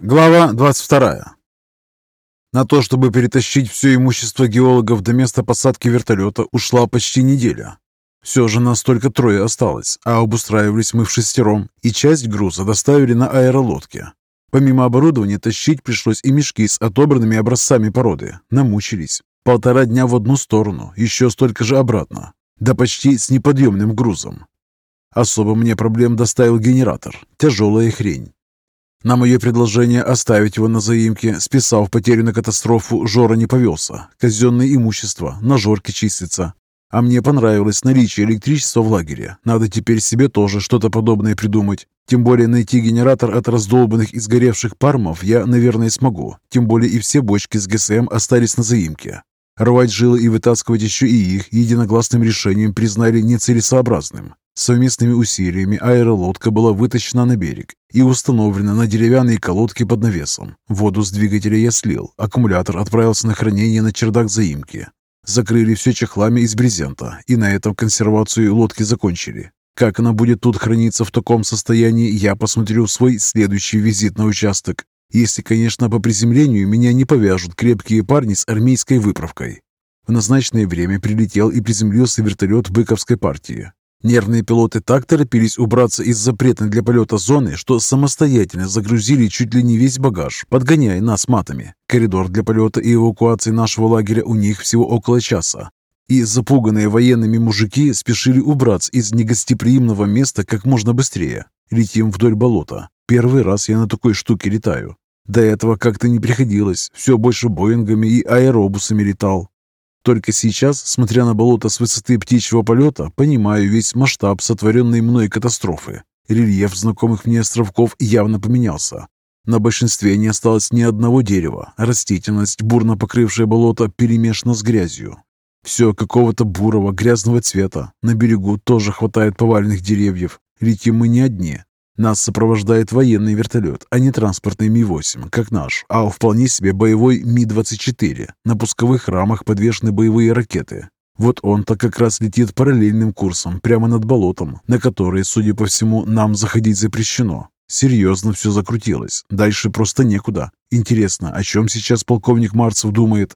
Глава 22. На то, чтобы перетащить все имущество геологов до места посадки вертолета, ушла почти неделя. Все же нас только трое осталось, а обустраивались мы в шестером, и часть груза доставили на аэролодке. Помимо оборудования тащить пришлось и мешки с отобранными образцами породы. Намучились. Полтора дня в одну сторону, еще столько же обратно. Да почти с неподъемным грузом. Особо мне проблем доставил генератор. Тяжелая хрень. На мое предложение оставить его на заимке, списав потерю на катастрофу, Жора не повелся. Казенное имущество, на Жорке числится. А мне понравилось наличие электричества в лагере. Надо теперь себе тоже что-то подобное придумать. Тем более найти генератор от раздолбанных и сгоревших пармов я, наверное, смогу. Тем более и все бочки с ГСМ остались на заимке. Рвать жилы и вытаскивать еще и их единогласным решением признали нецелесообразным. Совместными усилиями аэролодка была вытащена на берег и установлена на деревянные колодки под навесом. Воду с двигателя я слил, аккумулятор отправился на хранение на чердак заимки. Закрыли все чехлами из брезента, и на этом консервацию лодки закончили. Как она будет тут храниться в таком состоянии, я посмотрю в свой следующий визит на участок. Если, конечно, по приземлению меня не повяжут крепкие парни с армейской выправкой. В назначенное время прилетел и приземлился вертолет быковской партии. Нервные пилоты так торопились убраться из запретной для полета зоны, что самостоятельно загрузили чуть ли не весь багаж, подгоняя нас матами. Коридор для полета и эвакуации нашего лагеря у них всего около часа. И запуганные военными мужики спешили убраться из негостеприимного места как можно быстрее. Летим вдоль болота. Первый раз я на такой штуке летаю. До этого как-то не приходилось. Все больше боингами и аэробусами летал. Только сейчас, смотря на болото с высоты птичьего полета, понимаю весь масштаб сотворенной мной катастрофы. Рельеф знакомых мне островков явно поменялся. На большинстве не осталось ни одного дерева. Растительность, бурно покрывшая болото, перемешана с грязью. Все какого-то бурого, грязного цвета. На берегу тоже хватает поваленных деревьев. Летим мы не одни. Нас сопровождает военный вертолет, а не транспортный Ми-8, как наш, а вполне себе боевой Ми-24. На пусковых рамах подвешены боевые ракеты. Вот он-то как раз летит параллельным курсом, прямо над болотом, на который, судя по всему, нам заходить запрещено. Серьезно все закрутилось. Дальше просто некуда. Интересно, о чем сейчас полковник Марцев думает?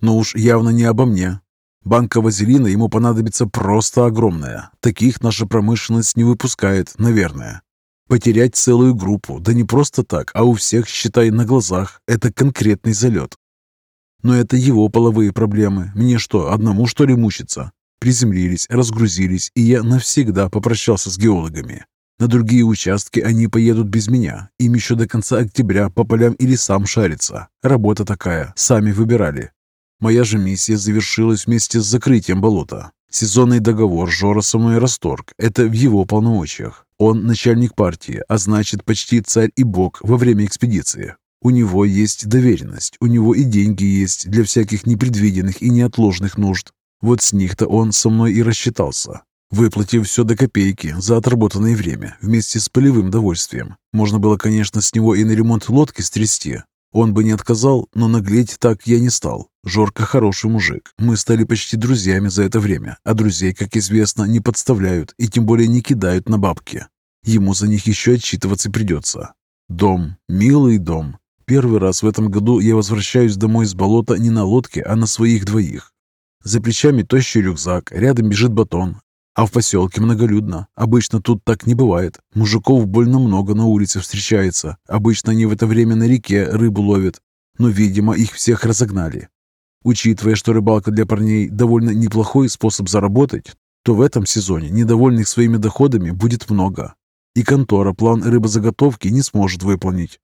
Ну уж явно не обо мне. Банка вазелина ему понадобится просто огромная. Таких наша промышленность не выпускает, наверное. Потерять целую группу, да не просто так, а у всех, считай, на глазах, это конкретный залет. Но это его половые проблемы. Мне что, одному что ли мучиться? Приземлились, разгрузились, и я навсегда попрощался с геологами. На другие участки они поедут без меня. Им еще до конца октября по полям или сам шариться. Работа такая, сами выбирали. Моя же миссия завершилась вместе с закрытием болота. Сезонный договор Жора со мной расторг. Это в его полномочиях. Он начальник партии, а значит почти царь и бог во время экспедиции. У него есть доверенность, у него и деньги есть для всяких непредвиденных и неотложных нужд. Вот с них-то он со мной и рассчитался, выплатив все до копейки за отработанное время вместе с полевым довольствием. Можно было, конечно, с него и на ремонт лодки стрясти, он бы не отказал, но наглеть так я не стал. Жорка хороший мужик. Мы стали почти друзьями за это время, а друзей, как известно, не подставляют и тем более не кидают на бабки. Ему за них еще отчитываться придется. Дом. Милый дом. Первый раз в этом году я возвращаюсь домой с болота не на лодке, а на своих двоих. За плечами тощий рюкзак, рядом бежит батон, а в поселке многолюдно. Обычно тут так не бывает. Мужиков больно много на улице встречается. Обычно они в это время на реке рыбу ловят. Но, видимо, их всех разогнали. Учитывая, что рыбалка для парней довольно неплохой способ заработать, то в этом сезоне недовольных своими доходами будет много. И контора план рыбозаготовки не сможет выполнить.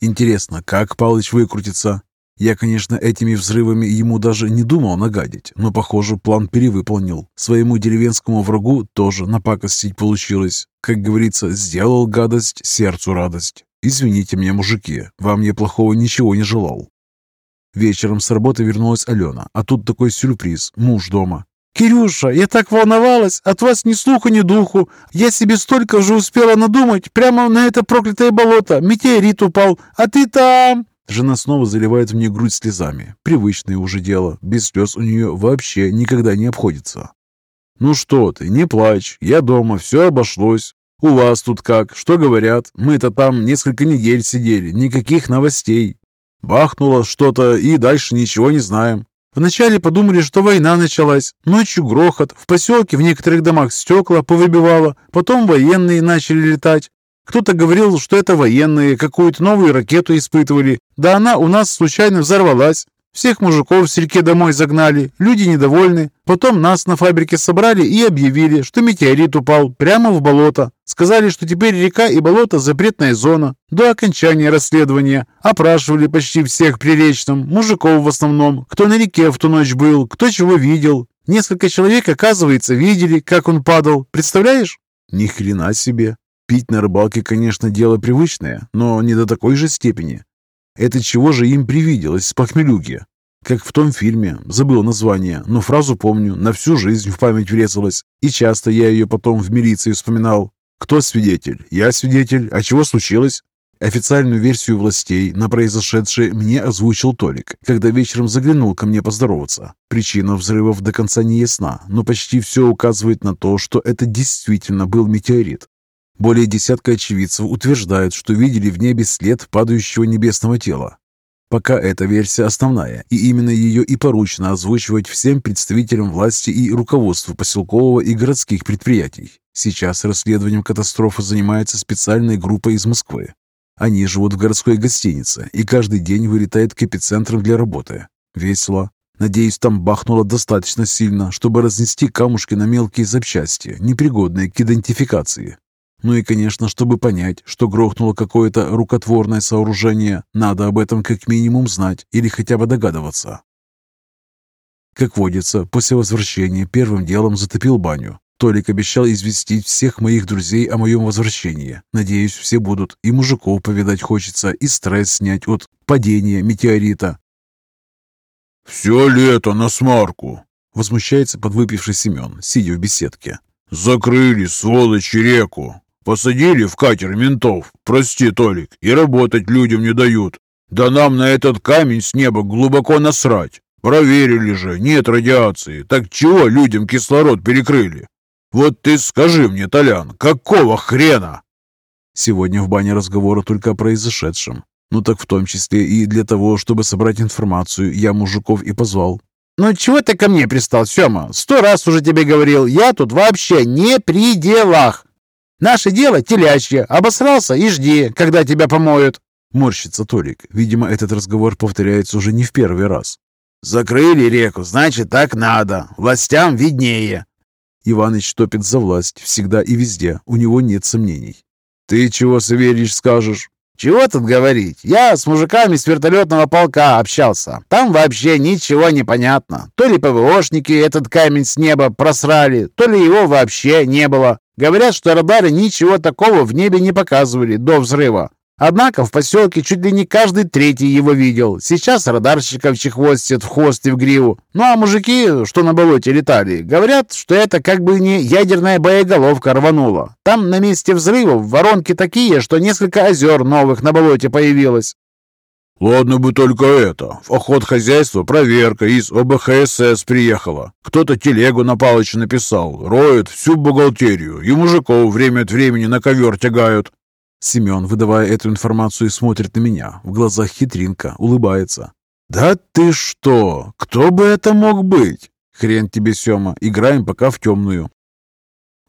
Интересно, как Палыч выкрутится? Я, конечно, этими взрывами ему даже не думал нагадить, но, похоже, план перевыполнил. Своему деревенскому врагу тоже напакостить получилось. Как говорится, сделал гадость, сердцу радость. Извините меня, мужики, вам я плохого ничего не желал. Вечером с работы вернулась Алена, а тут такой сюрприз, муж дома. «Кирюша, я так волновалась, от вас ни слуху, ни духу. Я себе столько уже успела надумать, прямо на это проклятое болото. Метеорит упал, а ты там...» Жена снова заливает мне грудь слезами. Привычное уже дело. Без слез у нее вообще никогда не обходится. «Ну что ты, не плачь. Я дома, все обошлось. У вас тут как? Что говорят? Мы-то там несколько недель сидели, никаких новостей. Бахнуло что-то и дальше ничего не знаем. Вначале подумали, что война началась. Ночью грохот, в поселке в некоторых домах стекла повыбивало, потом военные начали летать. Кто-то говорил, что это военные, какую-то новую ракету испытывали. Да она у нас случайно взорвалась. Всех мужиков с реки домой загнали, люди недовольны. Потом нас на фабрике собрали и объявили, что метеорит упал прямо в болото. Сказали, что теперь река и болото – запретная зона. До окончания расследования опрашивали почти всех приречном, мужиков в основном, кто на реке в ту ночь был, кто чего видел. Несколько человек, оказывается, видели, как он падал. Представляешь? Ни хрена себе. Пить на рыбалке, конечно, дело привычное, но не до такой же степени. Это чего же им привиделось с похмелюги? Как в том фильме, забыл название, но фразу помню, на всю жизнь в память врезалась. И часто я ее потом в милиции вспоминал. Кто свидетель? Я свидетель. А чего случилось? Официальную версию властей на произошедшее мне озвучил Толик, когда вечером заглянул ко мне поздороваться. Причина взрывов до конца не ясна, но почти все указывает на то, что это действительно был метеорит. Более десятка очевидцев утверждают, что видели в небе след падающего небесного тела. Пока эта версия основная, и именно ее и поручено озвучивать всем представителям власти и руководству поселкового и городских предприятий. Сейчас расследованием катастрофы занимается специальная группа из Москвы. Они живут в городской гостинице и каждый день вылетают к эпицентрам для работы. Весело. Надеюсь, там бахнуло достаточно сильно, чтобы разнести камушки на мелкие запчасти, непригодные к идентификации. Ну и, конечно, чтобы понять, что грохнуло какое-то рукотворное сооружение, надо об этом как минимум знать или хотя бы догадываться. Как водится, после возвращения первым делом затопил баню. Толик обещал известить всех моих друзей о моем возвращении. Надеюсь, все будут. И мужиков повидать хочется, и стресс снять от падения метеорита. «Все лето на смарку!» Возмущается подвыпивший Семен, сидя в беседке. «Закрыли, сволочи, реку! Посадили в катер ментов, прости, Толик, и работать людям не дают. Да нам на этот камень с неба глубоко насрать. Проверили же, нет радиации. Так чего людям кислород перекрыли? Вот ты скажи мне, Толян, какого хрена? Сегодня в бане разговора только о произошедшем. Ну так в том числе и для того, чтобы собрать информацию, я мужиков и позвал. «Ну чего ты ко мне пристал, Сема? Сто раз уже тебе говорил, я тут вообще не при делах. Наше дело телячье. Обосрался и жди, когда тебя помоют. Морщится Толик. Видимо, этот разговор повторяется уже не в первый раз. Закрыли реку, значит, так надо. Властям виднее. Иваныч топит за власть всегда и везде. У него нет сомнений. Ты чего, Савельич, скажешь? Чего тут говорить? Я с мужиками с вертолетного полка общался. Там вообще ничего не понятно. То ли ПВОшники этот камень с неба просрали, то ли его вообще не было. Говорят, что радары ничего такого в небе не показывали до взрыва. Однако в поселке чуть ли не каждый третий его видел. Сейчас радарщиков чехвостят в хвост и в гриву. Ну а мужики, что на болоте летали, говорят, что это как бы не ядерная боеголовка рванула. Там на месте взрывов воронки такие, что несколько озер новых на болоте появилось. «Ладно бы только это. В охот хозяйства проверка из ОБХСС приехала. Кто-то телегу на палочку написал. Роют всю бухгалтерию. И мужиков время от времени на ковер тягают». Семен, выдавая эту информацию, смотрит на меня. В глазах хитринка, улыбается. «Да ты что? Кто бы это мог быть?» «Хрен тебе, Сема. Играем пока в темную.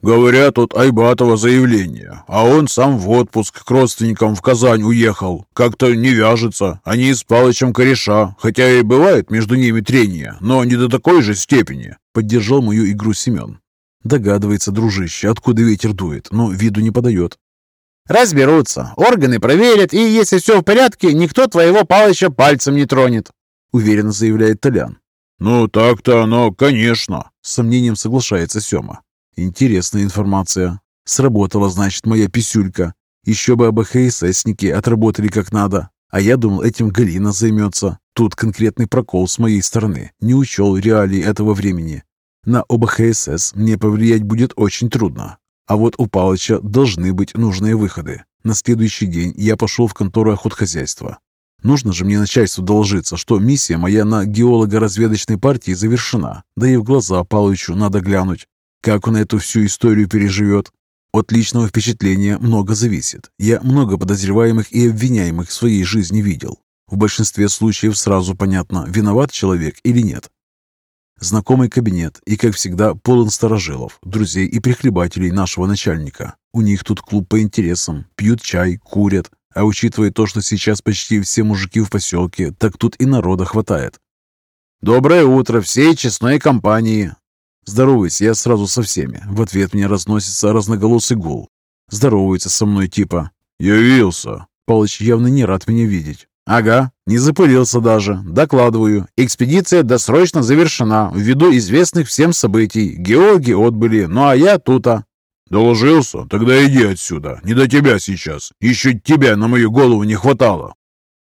«Говорят, от Айбатова заявление, а он сам в отпуск к родственникам в Казань уехал. Как-то не вяжется. Они с Палычем кореша, хотя и бывает между ними трение, но не до такой же степени», — поддержал мою игру Семен. Догадывается, дружище, откуда ветер дует, но виду не подает. «Разберутся, органы проверят, и если все в порядке, никто твоего Палыча пальцем не тронет», — уверенно заявляет Толян. «Ну, так-то оно, конечно», — с сомнением соглашается Сема. Интересная информация. Сработала, значит, моя писюлька. Еще бы об АХССники отработали как надо. А я думал, этим Галина займется. Тут конкретный прокол с моей стороны. Не учел реалии этого времени. На ОБХСС мне повлиять будет очень трудно. А вот у Палыча должны быть нужные выходы. На следующий день я пошел в контору охотхозяйства. Нужно же мне начальству доложиться, что миссия моя на геолого-разведочной партии завершена. Да и в глаза Палычу надо глянуть. Как он эту всю историю переживет? От личного впечатления много зависит. Я много подозреваемых и обвиняемых в своей жизни видел. В большинстве случаев сразу понятно, виноват человек или нет. Знакомый кабинет и, как всегда, полон старожилов, друзей и прихлебателей нашего начальника. У них тут клуб по интересам, пьют чай, курят. А учитывая то, что сейчас почти все мужики в поселке, так тут и народа хватает. «Доброе утро всей честной компании!» Здороваюсь я сразу со всеми. В ответ мне разносится разноголосый гул. Здоровается со мной типа «Явился!» Палыч явно не рад меня видеть. «Ага, не запылился даже. Докладываю. Экспедиция досрочно завершена ввиду известных всем событий. Геологи отбыли, ну а я тута». «Доложился? Тогда иди отсюда. Не до тебя сейчас. Еще тебя на мою голову не хватало».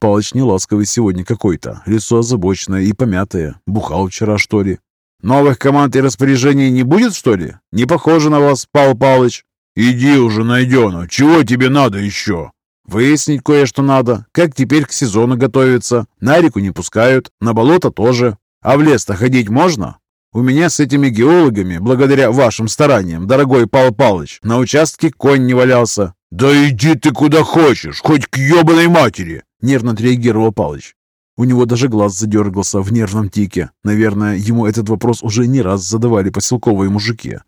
Палыч неласковый сегодня какой-то. Лицо озабоченное и помятое. Бухал вчера, что ли. «Новых команд и распоряжений не будет, что ли? Не похоже на вас, Павел Павлович». «Иди уже, найдено. Чего тебе надо еще?» Выяснить кое-что надо, как теперь к сезону готовиться. На реку не пускают, на болото тоже. А в лес-то ходить можно? У меня с этими геологами, благодаря вашим стараниям, дорогой Павел Павлович, на участке конь не валялся. «Да иди ты куда хочешь, хоть к ебаной матери!» Нервно отреагировал Павлович. У него даже глаз задергался в нервном тике. Наверное, ему этот вопрос уже не раз задавали поселковые мужики.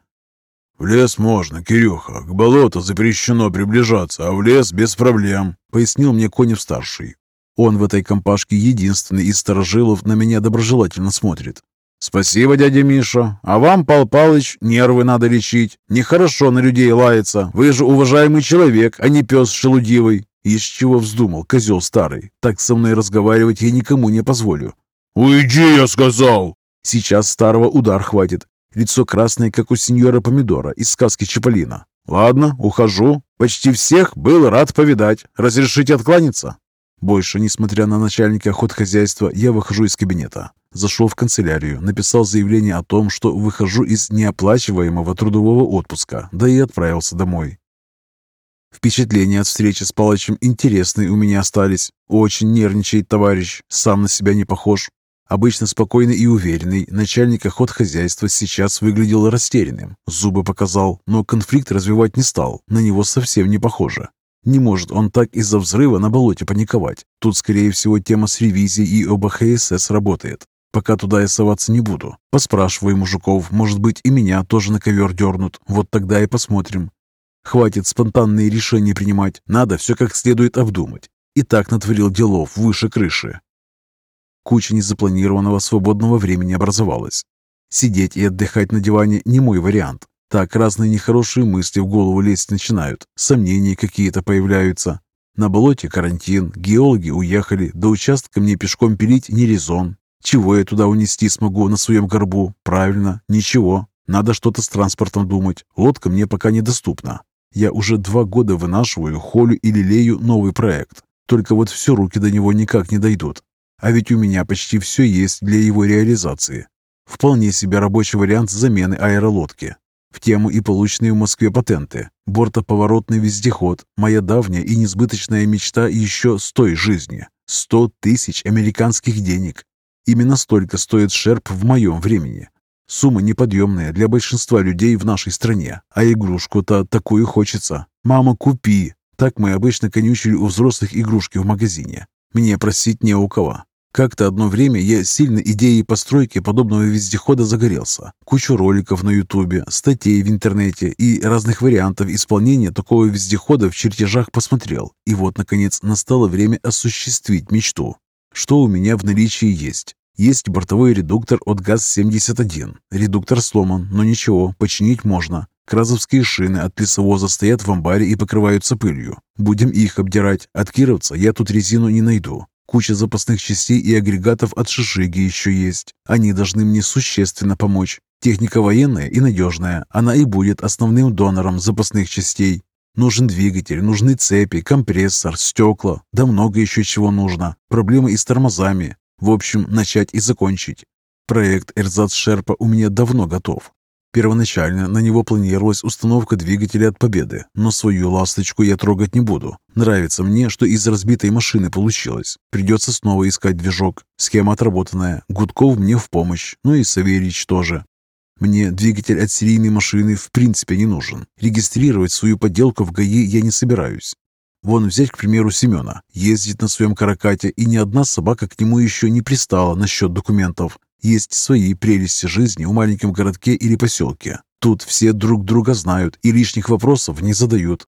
«В лес можно, Кирюха. К болоту запрещено приближаться, а в лес без проблем», — пояснил мне Конев-старший. Он в этой компашке единственный из старожилов на меня доброжелательно смотрит. «Спасибо, дядя Миша. А вам, Пал Палыч, нервы надо лечить. Нехорошо на людей лаяться. Вы же уважаемый человек, а не пес шелудивый. Из чего вздумал, козел старый. Так со мной разговаривать я никому не позволю». «Уйди, я сказал!» Сейчас старого удар хватит. Лицо красное, как у сеньора Помидора из сказки Чаполина. «Ладно, ухожу. Почти всех был рад повидать. Разрешите откланяться?» Больше, несмотря на начальника охотхозяйства, я выхожу из кабинета. Зашел в канцелярию, написал заявление о том, что выхожу из неоплачиваемого трудового отпуска, да и отправился домой. Впечатления от встречи с Палычем интересные у меня остались. Очень нервничает товарищ, сам на себя не похож. Обычно спокойный и уверенный, начальник охотхозяйства сейчас выглядел растерянным. Зубы показал, но конфликт развивать не стал, на него совсем не похоже. Не может он так из-за взрыва на болоте паниковать. Тут, скорее всего, тема с ревизией и об ХСС работает. Пока туда я соваться не буду. Поспрашиваю мужиков, может быть, и меня тоже на ковер дернут. Вот тогда и посмотрим. Хватит спонтанные решения принимать, надо все как следует обдумать. И так натворил делов выше крыши. Куча незапланированного свободного времени образовалась. Сидеть и отдыхать на диване не мой вариант. Так разные нехорошие мысли в голову лезть начинают, сомнения какие-то появляются. На болоте карантин, геологи уехали, до участка мне пешком пилить не резон. Чего я туда унести смогу на своем горбу? Правильно, ничего. Надо что-то с транспортом думать. Лодка мне пока недоступна. Я уже два года вынашиваю, холю и лелею новый проект. Только вот все руки до него никак не дойдут. А ведь у меня почти все есть для его реализации. Вполне себе рабочий вариант замены аэролодки. В тему и полученные в Москве патенты. Бортоповоротный вездеход. Моя давняя и несбыточная мечта еще с той жизни. Сто тысяч американских денег. Именно столько стоит шерп в моем времени. Сумма неподъемная для большинства людей в нашей стране. А игрушку-то такую хочется. «Мама, купи!» Так мы обычно конючили у взрослых игрушки в магазине. Мне просить не у кого. Как-то одно время я сильно идеей постройки подобного вездехода загорелся. Кучу роликов на ютубе, статей в интернете и разных вариантов исполнения такого вездехода в чертежах посмотрел. И вот, наконец, настало время осуществить мечту. Что у меня в наличии есть? Есть бортовой редуктор от ГАЗ-71. Редуктор сломан, но ничего, починить можно. Кразовские шины от лесовоза стоят в амбаре и покрываются пылью. Будем их обдирать. От кировца я тут резину не найду. Куча запасных частей и агрегатов от шишиги еще есть. Они должны мне существенно помочь. Техника военная и надежная. Она и будет основным донором запасных частей. Нужен двигатель, нужны цепи, компрессор, стекла. Да много еще чего нужно. Проблемы и с тормозами. В общем, начать и закончить. Проект «Эрзац Шерпа» у меня давно готов. Первоначально на него планировалась установка двигателя от Победы, но свою ласточку я трогать не буду. Нравится мне, что из разбитой машины получилось. Придется снова искать движок. Схема отработанная. Гудков мне в помощь, ну и Савельич тоже. Мне двигатель от серийной машины в принципе не нужен. Регистрировать свою подделку в ГАИ я не собираюсь. Вон взять, к примеру, Семена. Ездит на своем каракате, и ни одна собака к нему еще не пристала насчет документов. Есть свои прелести жизни в маленьком городке или поселке. Тут все друг друга знают и лишних вопросов не задают.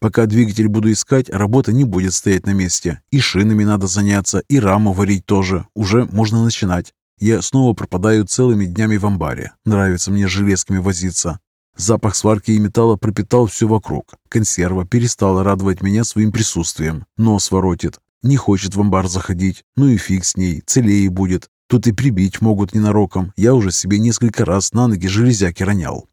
Пока двигатель буду искать, работа не будет стоять на месте. И шинами надо заняться, и раму варить тоже. Уже можно начинать. Я снова пропадаю целыми днями в амбаре. Нравится мне железками возиться. Запах сварки и металла пропитал все вокруг. Консерва перестала радовать меня своим присутствием. Нос воротит. Не хочет в амбар заходить. Ну и фиг с ней, целее будет. Тут и прибить могут ненароком. Я уже себе несколько раз на ноги железяки ронял.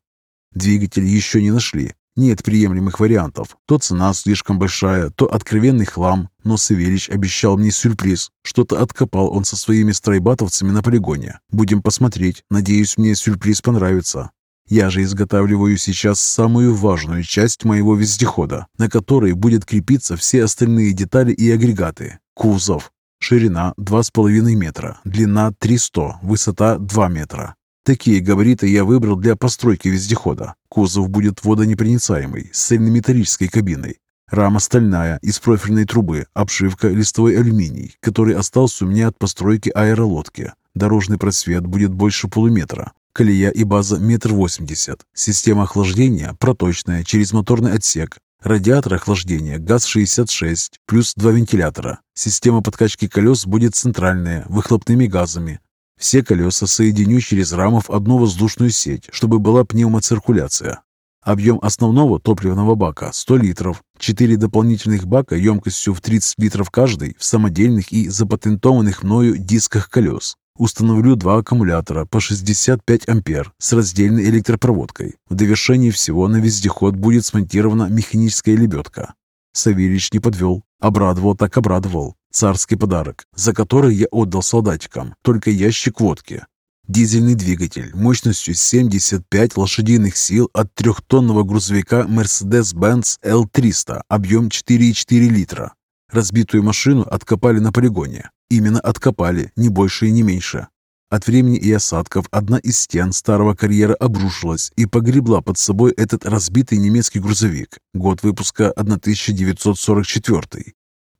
Двигатель еще не нашли. Нет приемлемых вариантов. То цена слишком большая, то откровенный хлам. Но Савельич обещал мне сюрприз. Что-то откопал он со своими страйбатовцами на полигоне. Будем посмотреть. Надеюсь, мне сюрприз понравится. Я же изготавливаю сейчас самую важную часть моего вездехода, на которой будет крепиться все остальные детали и агрегаты. Кузов. Ширина 2,5 метра, длина 300, высота 2 метра. Такие габариты я выбрал для постройки вездехода. Кузов будет водонепроницаемый, с цельнометаллической кабиной. Рама стальная, из профильной трубы, обшивка листовой алюминий, который остался у меня от постройки аэролодки. Дорожный просвет будет больше полуметра. Колея и база метр восемьдесят. Система охлаждения проточная через моторный отсек. Радиатор охлаждения ГАЗ-66 плюс два вентилятора. Система подкачки колес будет центральная, выхлопными газами. Все колеса соединю через раму в одну воздушную сеть, чтобы была пневмоциркуляция. Объем основного топливного бака 100 литров, 4 дополнительных бака емкостью в 30 литров каждый в самодельных и запатентованных мною дисках колес. Установлю два аккумулятора по 65 ампер с раздельной электропроводкой. В довершении всего на вездеход будет смонтирована механическая лебедка. Савельич не подвел. Обрадовал так обрадовал. Царский подарок, за который я отдал солдатикам только ящик водки. Дизельный двигатель мощностью 75 лошадиных сил от трехтонного грузовика Mercedes-Benz L300, объем 4,4 литра. Разбитую машину откопали на полигоне. Именно откопали, не больше и не меньше. От времени и осадков одна из стен старого карьера обрушилась и погребла под собой этот разбитый немецкий грузовик. Год выпуска 1944.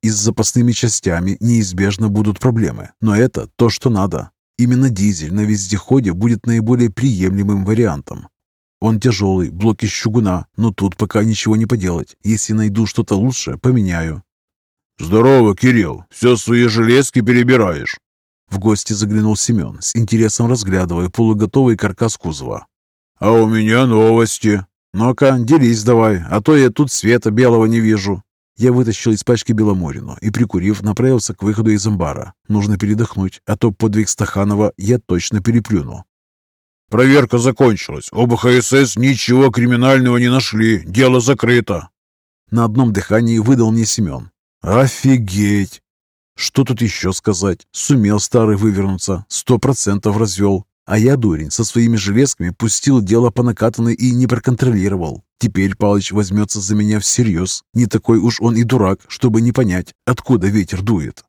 И с запасными частями неизбежно будут проблемы, но это то, что надо. Именно дизель на вездеходе будет наиболее приемлемым вариантом. Он тяжелый, блок из чугуна, но тут пока ничего не поделать. Если найду что-то лучше, поменяю. «Здорово, Кирилл! Все свои железки перебираешь!» В гости заглянул Семен, с интересом разглядывая полуготовый каркас кузова. «А у меня новости!» «Ну-ка, делись давай, а то я тут света белого не вижу!» Я вытащил из пачки Беломорину и, прикурив, направился к выходу из амбара. Нужно передохнуть, а то подвиг Стаханова я точно переплюну. «Проверка закончилась. Оба ХСС ничего криминального не нашли. Дело закрыто!» На одном дыхании выдал мне Семен. «Офигеть!» Что тут еще сказать? Сумел старый вывернуться, сто процентов развел. А я, дурень, со своими железками пустил дело по накатанной и не проконтролировал. Теперь Палыч возьмется за меня всерьез. Не такой уж он и дурак, чтобы не понять, откуда ветер дует.